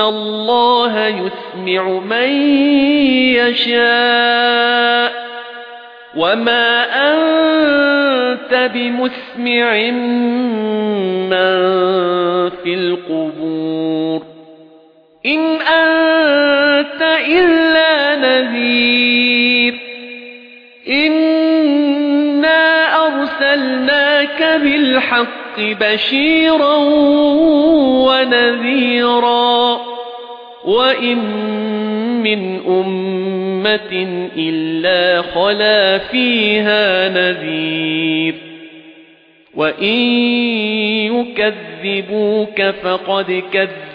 اللَّهَ يُسْمِعُ مَن يَشَاءُ وَمَا أَنتَ بِمُسْمِعٍ مَّن فِي الْقُبُورِ إِنْ أَنتَ إِلَّا نَذِيرٌ إِنَّا أَرْسَلْنَاكَ بِالْحَقِّ بَشِيرًا وَنَذِيرًا وَإِن مِّنْ أُمَّةٍ إِلَّا خَلَا فِيهَا نَذِيرٌ وَإِن يُكَذِّبُوكَ فَقَدْ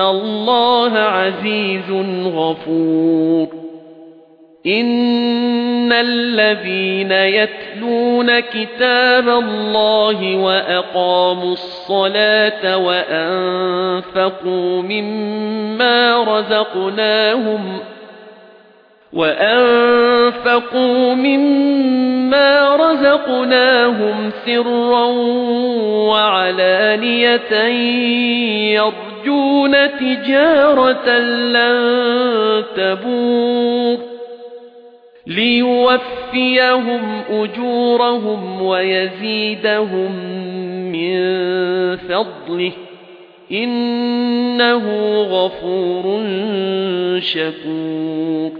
الله عزيز غفور إن الذين يتلون كتاب الله وأقاموا الصلاة وأنفقوا مما رزقناهم وأنفقوا مما رزقناهم سرا وعلانية يرجون تجارة لن تبور ليوفيهم أجورهم ويزيدهم من فضله إنه غفور شكور